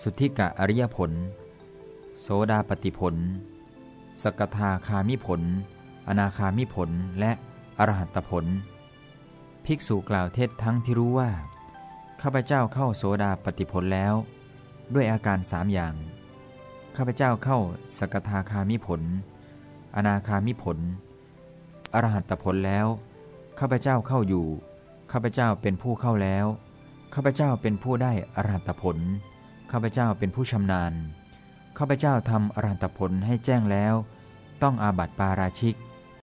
สุทธิกะอริยผล โสดาปติผล สกทาคามิผล อนาคามิผล และอรหัตผล ภิกษุกล่าวเทศทั้งที่รู้ว่า ข้าพเจ้าเข้าโสดาปติผลแล้ว ด้วยอาการสามอย่าง ข้าพเจ้าเข้าสกทาคามิผล อนาคามิผล อรหัตผลแล้ว ข้าพเจ้าเข้าอยู่ ข้าพเจ้าเป็นผู้เข้าแล้ว ข้าพเจ้าเป็นผู้ได้อรหัตผล ข้าพเจ้าเป็นผู้ชำนาญ ข้าพเจ้าทำอรันตผลให้แจ้งแล้ว ต้องอาบัติปาราชิก